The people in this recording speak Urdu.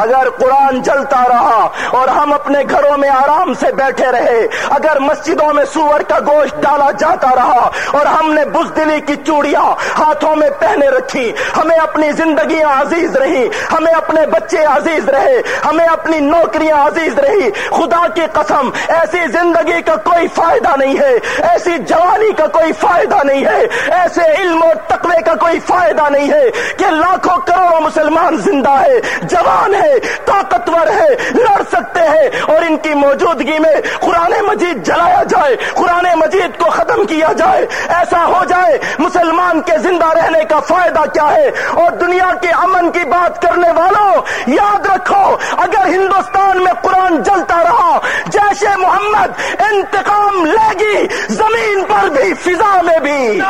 اگر قرآن جلتا رہا اور ہم اپنے گھروں میں آرام سے بیٹھے رہے، اگر مسجدوں میں سور کا گوشت ڈالا جاتا رہا اور ہم نے بزدلی کی چوڑیاں ہاتھوں میں پہنے رکھی، ہمیں اپنی زندگیاں عزیز رہی ہمیں اپنے بچے عزیز رہے، ہمیں اپنی نوکریاں عزیز رہی خدا کی قسم، ایسی زندگی کا کوئی فائدہ نہیں ہے، ایسی جوانی کا کوئی فائدہ نہیں ہے، ایسے علم و تقوی کا کوئی فائدہ نہیں ہے کہ لاکھوں کروڑوں مسلمان زندہ ہے جوان ہے ہے، طاقتور ہے، لڑ سکتے ہیں اور ان کی موجودگی میں قرآن مجید جلایا جائے، قرآن مجید کو ختم کیا جائے، ایسا ہو جائے، مسلمان کے زندہ رہنے کا فائدہ کیا ہے اور دنیا کے امن کی بات کرنے والوں، یاد رکھو، اگر ہندوستان میں قرآن جلتا رہا، جیش محمد انتقام لے گی، زمین پر بھی فضا میں بھی۔